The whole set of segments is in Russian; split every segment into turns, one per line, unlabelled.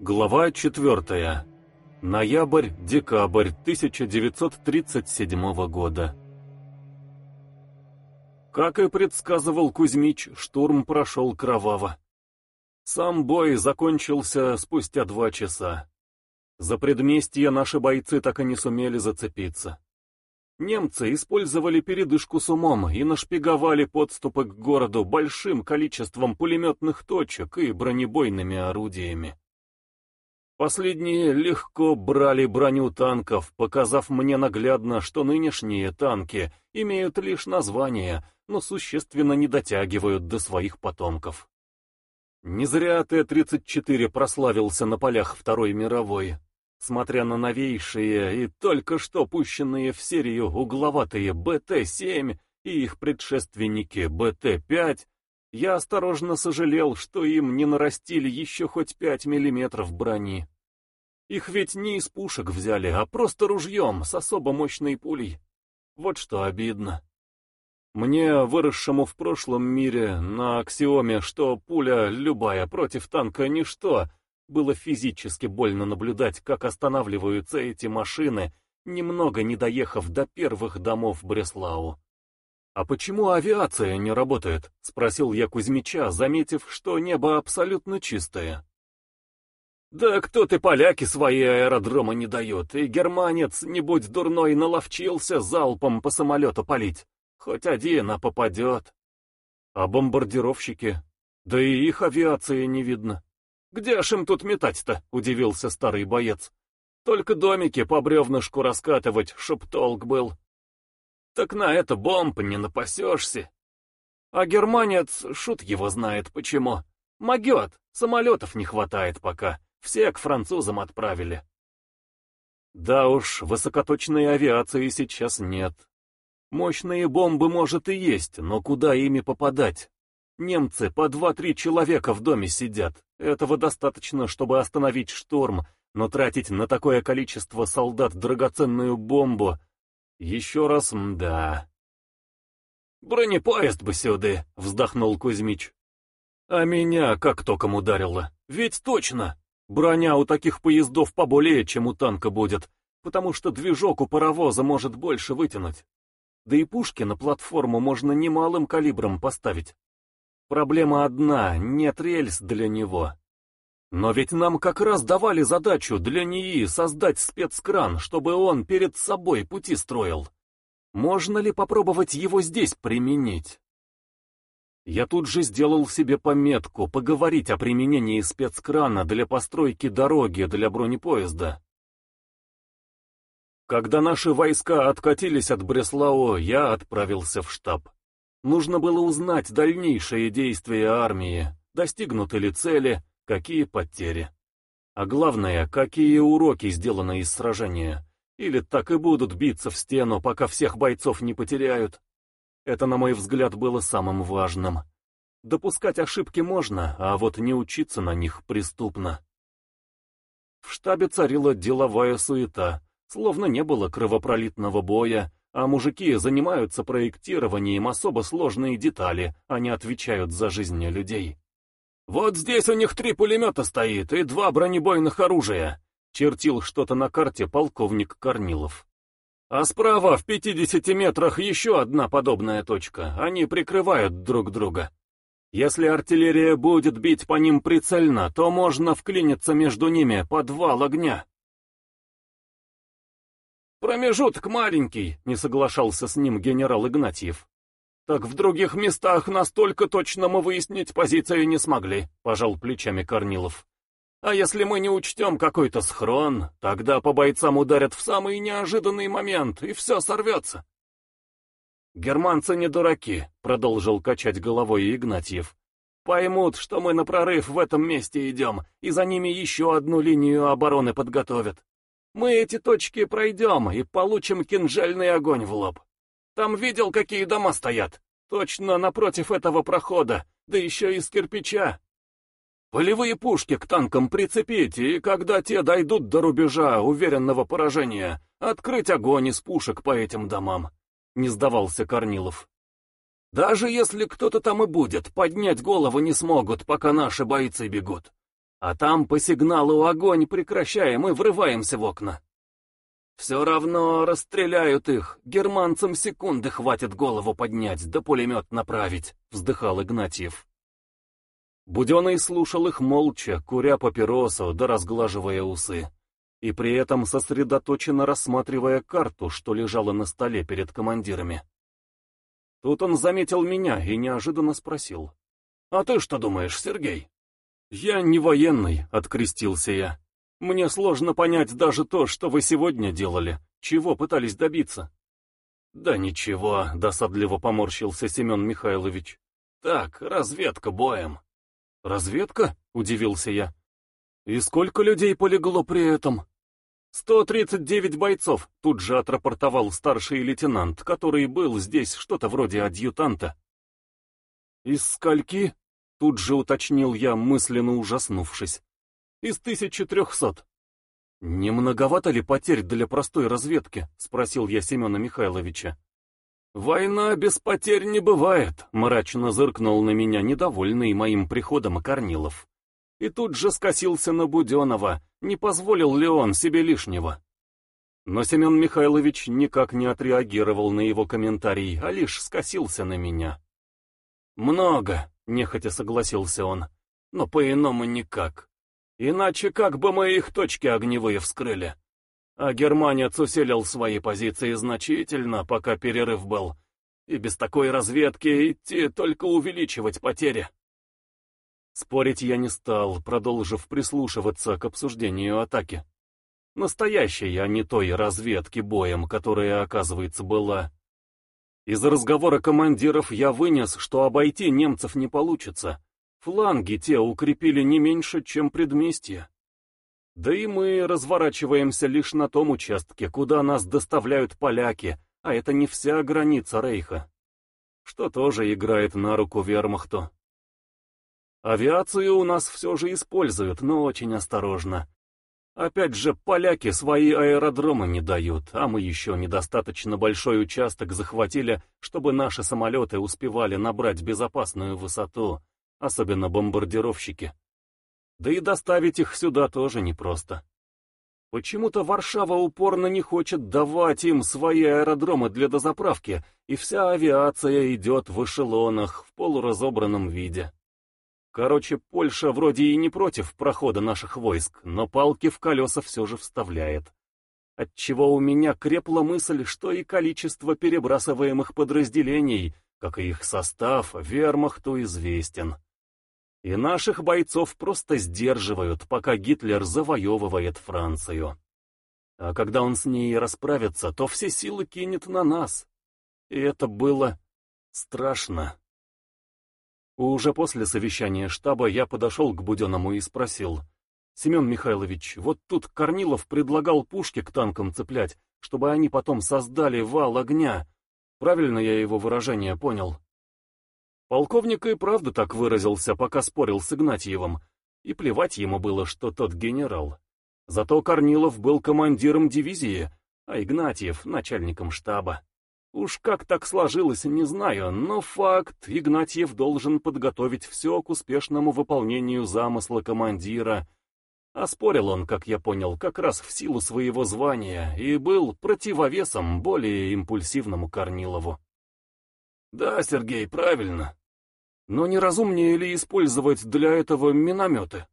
Глава 4. Ноябрь-декабрь 1937 года. Как и предсказывал Кузьмич, штурм прошел кроваво. Сам бой закончился спустя два часа. За предместье наши бойцы так и не сумели зацепиться. Немцы использовали передышку с умом и нашпиговали подступы к городу большим количеством пулеметных точек и бронебойными орудиями. Последние легко брали броню танков, показав мне наглядно, что нынешние танки имеют лишь название, но существенно не дотягивают до своих потомков. Не зря Т-34 прославился на полях Второй мировой. Смотря на новейшие и только что пущенные в серию угловатые БТ-7 и их предшественники БТ-5, я осторожно сожалел, что им не нарастили еще хоть 5 миллиметров брони. Их ведь не из пушек взяли, а просто ружьем с особо мощной пулей. Вот что обидно. Мне, выросшему в прошлом мире, на аксиоме, что пуля любая против танка ничто, было физически больно наблюдать, как останавливаются эти машины, немного не доехав до первых домов Бреслау. «А почему авиация не работает?» — спросил я Кузьмича, заметив, что небо абсолютно чистое. «Да кто ты поляки свои аэродрома не дает, и германец, не будь дурной, наловчился залпом по самолету палить. Хоть один, а попадет. А бомбардировщики? Да и их авиации не видно. «Где ж им тут метать-то?» — удивился старый боец. «Только домики по бревнышку раскатывать, чтоб толк был». «Так на это бомб не напасешься». А германец, шут его знает почему. Могет, самолетов не хватает пока, все к французам отправили. Да уж, высокоточной авиации сейчас нет. Мощные бомбы, может, и есть, но куда ими попадать? Немцы по два-три человека в доме сидят. Этого достаточно, чтобы остановить штурм, но тратить на такое количество солдат драгоценную бомбу... Еще раз мда. «Бронепоезд бы сюда!» — вздохнул Кузьмич. «А меня как током ударило. Ведь точно! Броня у таких поездов поболее, чем у танка будет, потому что движок у паровоза может больше вытянуть. Да и пушки на платформу можно немалым калибром поставить. Проблема одна — нет рельс для него. Но ведь нам как раз давали задачу для НИИ создать спецкран, чтобы он перед собой пути строил. Можно ли попробовать его здесь применить? Я тут же сделал себе пометку поговорить о применении спецкрана для постройки дороги для бронепоезда. Когда наши войска откатились от Бреслау, я отправился в штаб. Нужно было узнать дальнейшие действия армии, достигнуты ли цели, какие потери. А главное, какие уроки сделаны из сражения. Или так и будут биться в стену, пока всех бойцов не потеряют. Это, на мой взгляд, было самым важным. Допускать ошибки можно, а вот не учиться на них преступно. В штабе царила деловая суета, словно не было кровопролитного боя, а мужики занимаются проектированием особо сложные детали, а не отвечают за жизни людей. «Вот здесь у них три пулемета стоит и два бронебойных оружия», чертил что-то на карте полковник Корнилов. «А справа, в 50 метрах, еще одна подобная точка, они прикрывают друг друга. Если артиллерия будет бить по ним прицельно, то можно вклиниться между ними подвал огня». «Промежуток маленький», — не соглашался с ним генерал Игнатьев. «Так в других местах настолько точно мы выяснить позиции не смогли», — пожал плечами Корнилов. «А если мы не учтем какой-то схрон, тогда по бойцам ударят в самый неожиданный момент, и все сорвется». «Германцы не дураки», — продолжил качать головой Игнатьев. «Поймут, что мы на прорыв в этом месте идем, и за ними еще одну линию обороны подготовят. Мы эти точки пройдем и получим кинжальный огонь в лоб. Там видел, какие дома стоят? Точно напротив этого прохода, да еще из кирпича. Полевые пушки к танкам прицепить, и когда те дойдут до рубежа уверенного поражения, открыть огонь из пушек по этим домам. Не сдавался Корнилов. Даже если кто-то там и будет, поднять голову не смогут, пока наши бойцы бегут. А там по сигналу огонь прекращаем и врываемся в окна. Все равно расстреляют их, германцам секунды хватит голову поднять, да пулемет направить, вздыхал Игнатьев. Буденный слушал их молча, куря папиросу да разглаживая усы, и при этом сосредоточенно рассматривая карту, что лежала на столе перед командирами. Тут он заметил меня и неожиданно спросил. «А ты что думаешь, Сергей?» «Я не военный», — открестился я. «Мне сложно понять даже то, что вы сегодня делали, чего пытались добиться». «Да ничего», — досадливо поморщился Семен Михайлович. «Так, разведка боем». «Разведка?» — удивился я. «И сколько людей полегло при этом?» «Сто тридцать девять бойцов», — тут же отрапортовал старший лейтенант, который был здесь что-то вроде адъютанта. «Из скольки?» — тут же уточнил я, мысленно ужаснувшись. «Из тысячи трехсот». «Не многовато ли потерь для простой разведки?» — спросил я Семена Михайловича. «Война без потерь не бывает», — мрачно зыркнул на меня недовольный моим приходом Корнилов. И тут же скосился на Буденова, не позволил ли он себе лишнего. Но Семен Михайлович никак не отреагировал на его комментарий, а лишь скосился на меня. «Много», — нехотя согласился он, — «но по-иному никак. Иначе как бы мы их точки огневые вскрыли?» А германец усилил свои позиции значительно, пока перерыв был. И без такой разведки идти только увеличивать потери. Спорить я не стал, продолжив прислушиваться к обсуждению атаки. Настоящей, а не той разведки боем, которая, оказывается, была. Из разговора командиров я вынес, что обойти немцев не получится. Фланги те укрепили не меньше, чем предместья. Да и мы разворачиваемся лишь на том участке, куда нас доставляют поляки, а это не вся граница Рейха. Что тоже играет на руку вермахту. Авиацию у нас все же используют, но очень осторожно. Опять же, поляки свои аэродромы не дают, а мы еще недостаточно большой участок захватили, чтобы наши самолеты успевали набрать безопасную высоту, особенно бомбардировщики. Да и доставить их сюда тоже непросто. Почему-то Варшава упорно не хочет давать им свои аэродромы для дозаправки, и вся авиация идет в эшелонах в полуразобранном виде. Короче, Польша вроде и не против прохода наших войск, но палки в колеса все же вставляет. Отчего у меня крепла мысль, что и количество перебрасываемых подразделений, как и их состав, вермахту известен. И наших бойцов просто сдерживают, пока Гитлер завоевывает Францию. А когда он с ней расправится, то все силы кинет на нас. И это было страшно. Уже после совещания штаба я подошел к Буденному и спросил. «Семен Михайлович, вот тут Корнилов предлагал пушки к танкам цеплять, чтобы они потом создали вал огня. Правильно я его выражение понял?» Полковник и правда так выразился, пока спорил с Игнатьевым, и плевать ему было, что тот генерал. Зато Корнилов был командиром дивизии, а Игнатьев — начальником штаба. Уж как так сложилось, не знаю, но факт, Игнатьев должен подготовить все к успешному выполнению замысла командира. А спорил он, как я понял, как раз в силу своего звания и был противовесом более импульсивному Корнилову. Да, Сергей, правильно. Но не разумнее ли использовать для этого минометы?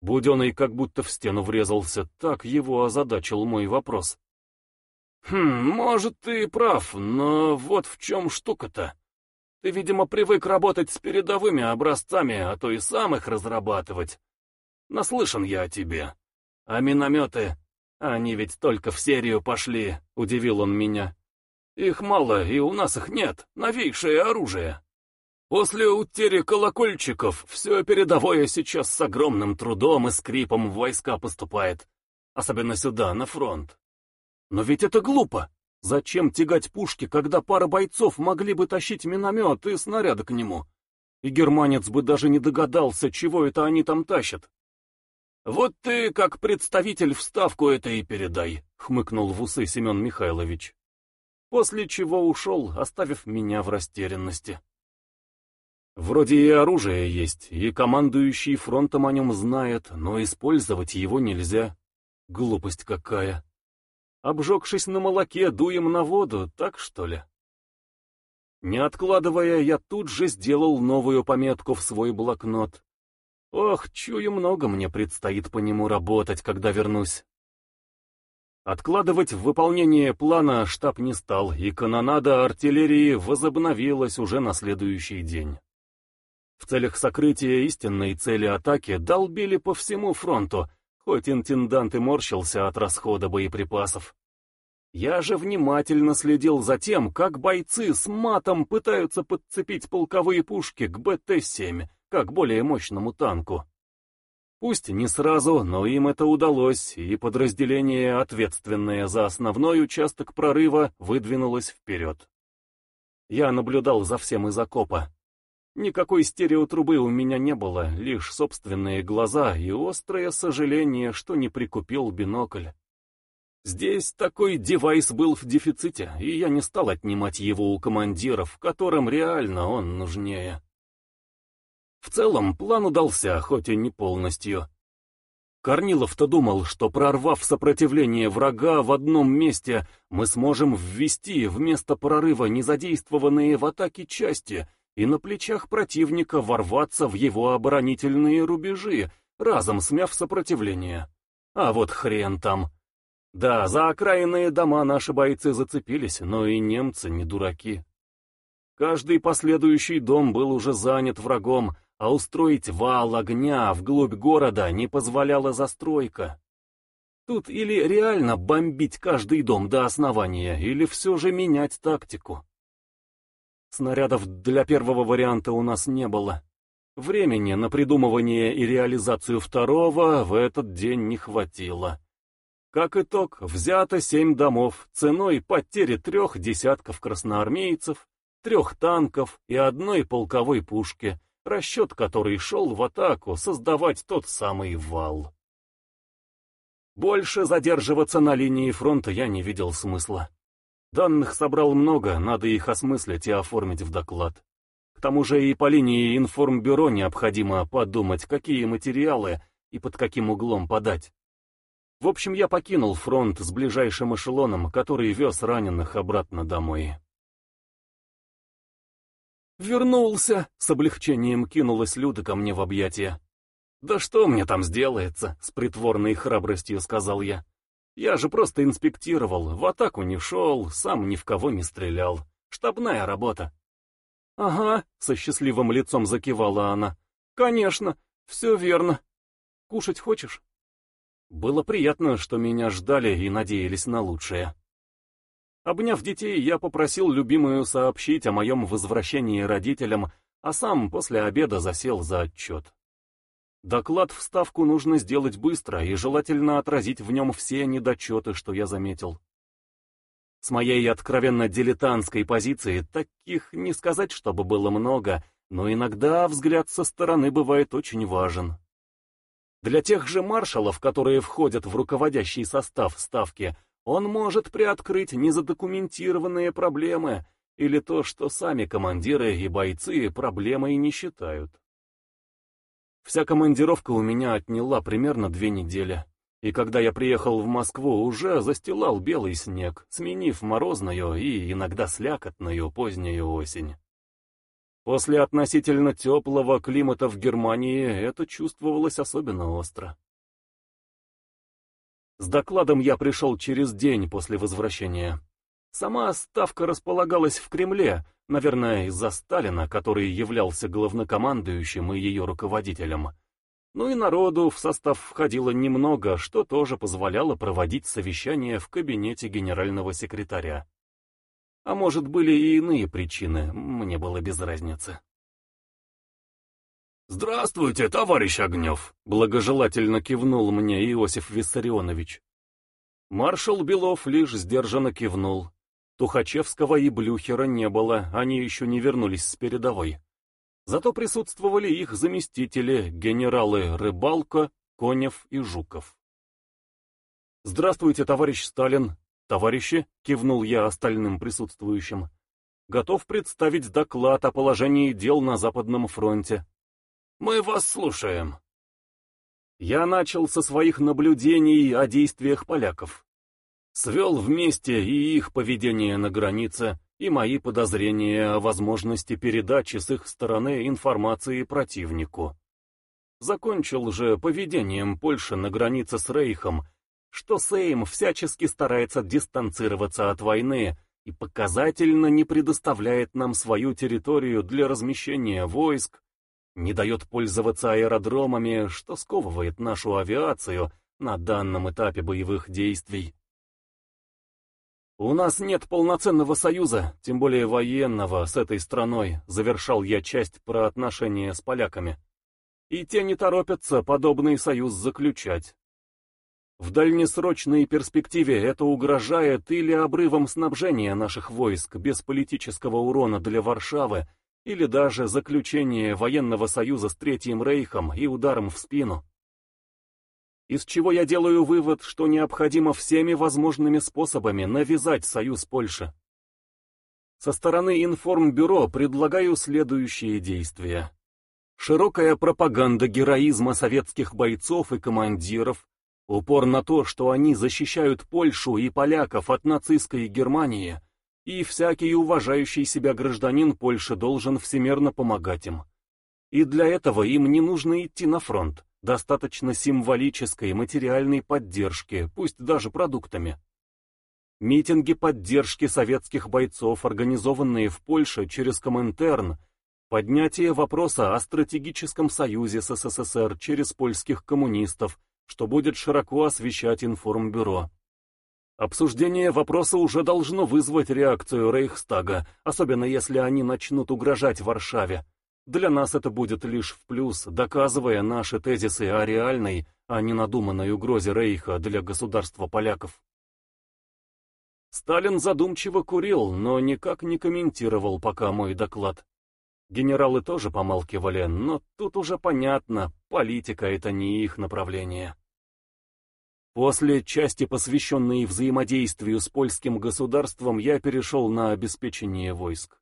Буденный как будто в стену врезался, так его озадачил мой вопрос. Хм, может, ты прав, но вот в чем штука-то. Ты, видимо, привык работать с передовыми образцами, а то и сам их разрабатывать. Наслышан я о тебе. А минометы, они ведь только в серию пошли, удивил он меня. Их мало, и у нас их нет, новейшее оружие. После утери колокольчиков все передовое сейчас с огромным трудом и скрипом в войска поступает, особенно сюда, на фронт. Но ведь это глупо. Зачем тягать пушки, когда пара бойцов могли бы тащить миномет и снаряды к нему? И германец бы даже не догадался, чего это они там тащат. «Вот ты, как представитель, вставку это и передай», — хмыкнул в усы Семен Михайлович после чего ушел, оставив меня в растерянности. Вроде и оружие есть, и командующий фронтом о нем знает, но использовать его нельзя. Глупость какая. Обжегшись на молоке, дуем на воду, так что ли? Не откладывая, я тут же сделал новую пометку в свой блокнот. Ох, чую, много мне предстоит по нему работать, когда вернусь. Откладывать выполнение плана штаб не стал, и канонада артиллерии возобновилась уже на следующий день. В целях сокрытия истинной цели атаки долбили по всему фронту, хоть интендант и морщился от расхода боеприпасов. Я же внимательно следил за тем, как бойцы с матом пытаются подцепить полковые пушки к БТ-7, как более мощному танку. Пусть не сразу, но им это удалось, и подразделение, ответственное за основной участок прорыва, выдвинулось вперед. Я наблюдал за всем из окопа. Никакой стереотрубы у меня не было, лишь собственные глаза и острое сожаление, что не прикупил бинокль. Здесь такой девайс был в дефиците, и я не стал отнимать его у командиров, которым реально он нужнее. В целом, план удался, хоть и не полностью. Корнилов-то думал, что прорвав сопротивление врага в одном месте, мы сможем ввести вместо прорыва незадействованные в атаке части и на плечах противника ворваться в его оборонительные рубежи, разом смяв сопротивление. А вот хрен там. Да, за окраинные дома наши бойцы зацепились, но и немцы не дураки. Каждый последующий дом был уже занят врагом, а устроить вал огня вглубь города не позволяла застройка. Тут или реально бомбить каждый дом до основания, или все же менять тактику. Снарядов для первого варианта у нас не было. Времени на придумывание и реализацию второго в этот день не хватило. Как итог, взято семь домов ценой потери трех десятков красноармейцев, трех танков и одной полковой пушки, расчет который шел в атаку создавать тот самый вал. Больше задерживаться на линии фронта я не видел смысла. Данных собрал много, надо их осмыслить и оформить в доклад. К тому же и по линии информбюро необходимо подумать, какие материалы и под каким углом подать. В общем, я покинул фронт с ближайшим эшелоном, который вез раненых обратно домой. «Вернулся!» — с облегчением кинулась Люда ко мне в объятия. «Да что мне там сделается?» — с притворной храбростью сказал я. «Я же просто инспектировал, в атаку не шел, сам ни в кого не стрелял. Штабная работа». «Ага», — со счастливым лицом закивала она. «Конечно, все верно. Кушать хочешь?» Было приятно, что меня ждали и надеялись на лучшее. Обняв детей, я попросил любимую сообщить о моем возвращении родителям, а сам после обеда засел за отчет. Доклад в ставку нужно сделать быстро и желательно отразить в нем все недочеты, что я заметил. С моей откровенно дилетантской позиции таких не сказать, чтобы было много, но иногда взгляд со стороны бывает очень важен. Для тех же маршалов, которые входят в руководящий состав ставки, он может приоткрыть незадокументированные проблемы или то, что сами командиры и бойцы проблемой не считают. Вся командировка у меня отняла примерно две недели, и когда я приехал в Москву, уже застилал белый снег, сменив морозную и иногда слякотную позднюю осень. После относительно теплого климата в Германии это чувствовалось особенно остро. С докладом я пришел через день после возвращения. Сама ставка располагалась в Кремле, наверное, из-за Сталина, который являлся главнокомандующим и ее руководителем. Ну и народу в состав входило немного, что тоже позволяло проводить совещания в кабинете генерального секретаря. А может, были и иные причины, мне было без разницы. «Здравствуйте, товарищ Огнев!» — благожелательно кивнул мне Иосиф Виссарионович. Маршал Белов лишь сдержанно кивнул. Тухачевского и Блюхера не было, они еще не вернулись с передовой. Зато присутствовали их заместители, генералы Рыбалко, Конев и Жуков. «Здравствуйте, товарищ Сталин!» «Товарищи!» — кивнул я остальным присутствующим. Готов представить доклад о положении дел на Западном фронте.
Мы вас слушаем.
Я начал со своих наблюдений о действиях поляков. Свел вместе и их поведение на границе, и мои подозрения о возможности передачи с их стороны информации противнику. Закончил же поведением Польши на границе с Рейхом, что Сейм всячески старается дистанцироваться от войны и показательно не предоставляет нам свою территорию для размещения войск, не дает пользоваться аэродромами, что сковывает нашу авиацию на данном этапе боевых действий. «У нас нет полноценного союза, тем более военного, с этой страной», завершал я часть про отношения с поляками. И те не торопятся подобный союз заключать. В дальнесрочной перспективе это угрожает или обрывом снабжения наших войск без политического урона для Варшавы, или даже заключение военного союза с Третьим Рейхом и ударом в спину. Из чего я делаю вывод, что необходимо всеми возможными способами навязать союз Польши. Со стороны информбюро предлагаю следующие действия. Широкая пропаганда героизма советских бойцов и командиров, упор на то, что они защищают Польшу и поляков от нацистской Германии, и всякий уважающий себя гражданин Польши должен всемерно помогать им. И для этого им не нужно идти на фронт, достаточно символической материальной поддержки, пусть даже продуктами. Митинги поддержки советских бойцов, организованные в Польше через Коминтерн, поднятие вопроса о стратегическом союзе с СССР через польских коммунистов, что будет широко освещать информбюро. Обсуждение вопроса уже должно вызвать реакцию Рейхстага, особенно если они начнут угрожать Варшаве. Для нас это будет лишь в плюс, доказывая наши тезисы о реальной, а не надуманной угрозе Рейха для государства поляков. Сталин задумчиво курил, но никак не комментировал пока мой доклад. Генералы тоже помалкивали, но тут уже понятно, политика — это не их направление. После части, посвященной взаимодействию с польским государством, я перешел на обеспечение войск.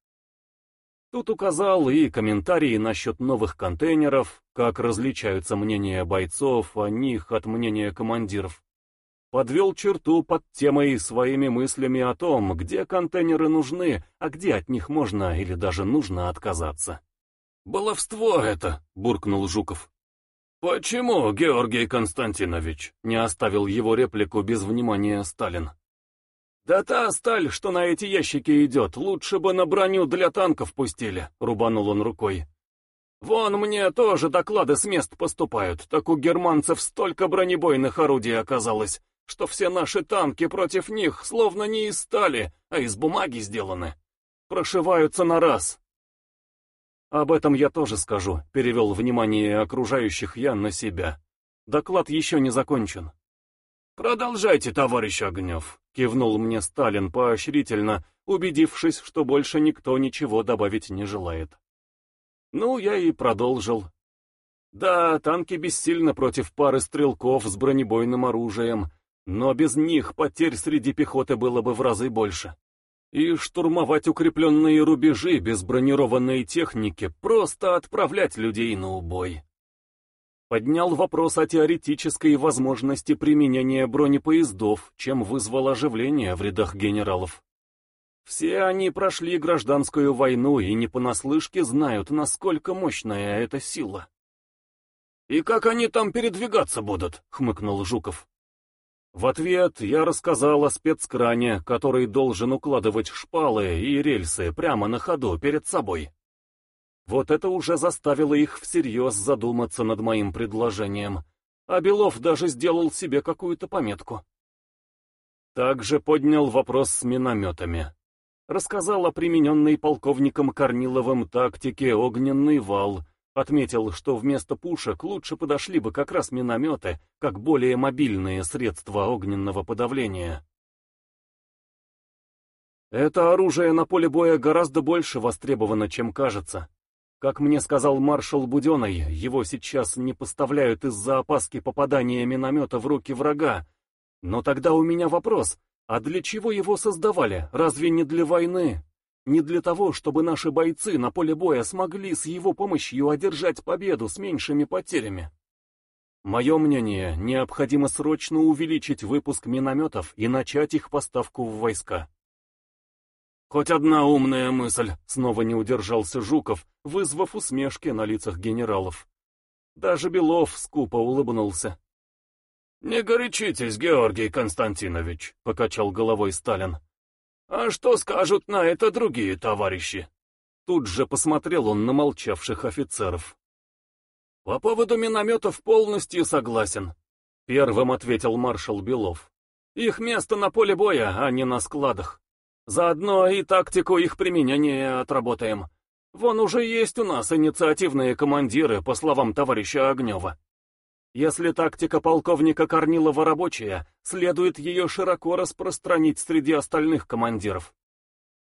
Тут указал и комментарии насчет новых контейнеров, как различаются мнения бойцов о них от мнения командиров. Подвел черту под темой своими мыслями о том, где контейнеры нужны, а где от них можно или даже нужно отказаться.
«Баловство это!» — буркнул Жуков. «Почему, Георгий Константинович?» — не оставил его реплику без внимания Сталин.
«Да та сталь, что на эти ящики идет, лучше бы на броню для танков пустили», — рубанул он рукой. «Вон мне тоже доклады с мест поступают, так у германцев столько бронебойных орудий оказалось, что все наши танки против них словно не из стали, а из бумаги сделаны. Прошиваются на раз, об этом я тоже скажу, перевел внимание окружающих я на себя. Доклад еще не закончен.
Продолжайте, товарищ Огнев,
кивнул мне Сталин поощрительно, убедившись, что больше никто ничего добавить не желает. Ну, я и продолжил. Да, танки бессильны против пары стрелков с бронебойным оружием, но без них потерь среди пехоты было бы в разы больше. И штурмовать укрепленные рубежи без бронированной техники, просто отправлять людей на убой. Поднял вопрос о теоретической возможности применения бронепоездов, чем вызвал оживление в рядах генералов. Все они прошли гражданскую войну и не понаслышке знают, насколько мощная эта сила.
«И как они там передвигаться будут?» — хмыкнул Жуков.
В ответ я рассказал о спецкране, который должен укладывать шпалы и рельсы прямо на ходу перед собой. Вот это уже заставило их всерьез задуматься над моим предложением, а Белов даже сделал себе какую-то пометку. Также поднял вопрос с минометами. Рассказал о примененной полковником Корниловым тактике «Огненный вал», Отметил, что вместо пушек лучше подошли бы как раз минометы, как более мобильные средства огненного подавления. Это оружие на поле боя гораздо больше востребовано, чем кажется. Как мне сказал маршал Буденный, его сейчас не поставляют из-за опаски попадания миномета в руки врага. Но тогда у меня вопрос, а для чего его создавали, разве не для войны? Не для того, чтобы наши бойцы на поле боя смогли с его помощью одержать победу с меньшими потерями. Мое мнение, необходимо срочно увеличить выпуск минометов и начать их поставку в войска.
Хоть одна умная мысль, снова не удержался Жуков, вызвав усмешки на лицах генералов. Даже Белов скупо улыбнулся. «Не горячитесь, Георгий Константинович», — покачал головой Сталин. «А что скажут на это другие товарищи?» Тут же посмотрел он на молчавших офицеров. «По поводу минометов полностью согласен», — первым ответил маршал Белов. «Их место на поле боя, а не на складах. Заодно и тактику их применения отработаем. Вон уже есть у нас инициативные командиры, по словам товарища Огнева. Если тактика полковника Корнилова рабочая, следует ее широко распространить среди остальных командиров.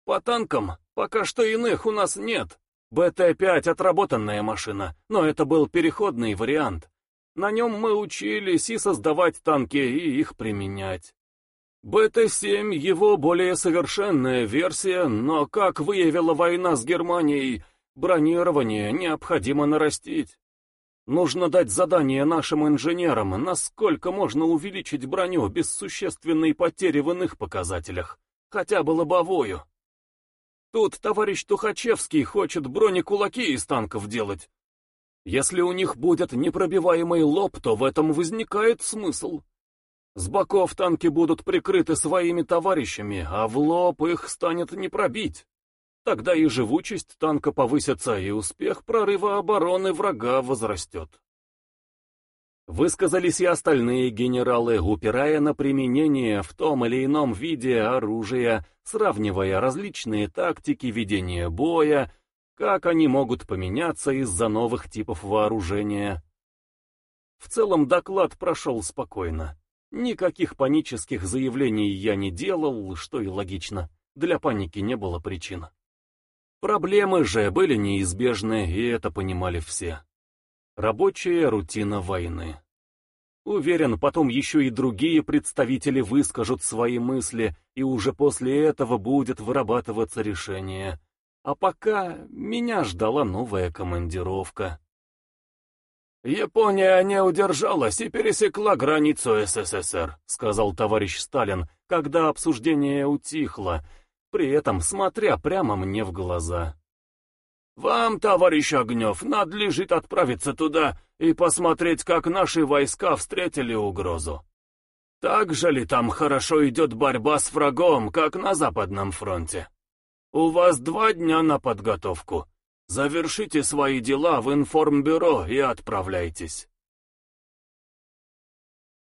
По танкам пока что иных у нас нет. БТ-5 отработанная машина, но это был переходный вариант. На нем мы учились и создавать танки, и их применять. БТ-7 его более совершенная версия, но, как выявила война с Германией, бронирование необходимо нарастить. Нужно дать задание нашим инженерам, насколько можно увеличить броню без существенной потери в иных показателях, хотя бы лобовую. Тут товарищ Тухачевский хочет бронекулаки из танков делать. Если у них будет непробиваемый лоб, то в этом возникает смысл. С боков танки будут прикрыты своими товарищами, а в лоб их станет не пробить. Тогда и живучесть танка повысится, и успех прорыва обороны врага возрастет. Высказались и остальные генералы, упирая на применение в том или ином виде оружия, сравнивая различные тактики ведения боя, как они могут поменяться из-за новых типов вооружения. В целом доклад прошел спокойно. Никаких панических заявлений я не делал, что и логично. Для паники не было причин. Проблемы же были неизбежны, и это понимали все. Рабочая рутина войны. Уверен, потом еще и другие представители выскажут свои мысли, и уже после этого будет вырабатываться решение. А пока меня ждала новая командировка. «Япония не удержалась и пересекла границу СССР», — сказал товарищ Сталин, когда обсуждение утихло, при этом смотря прямо мне в глаза. «Вам, товарищ Огнев, надлежит отправиться туда и посмотреть, как наши войска встретили угрозу. Так же ли там хорошо идет борьба с врагом, как на Западном фронте? У вас два дня на подготовку. Завершите свои дела в информбюро и отправляйтесь».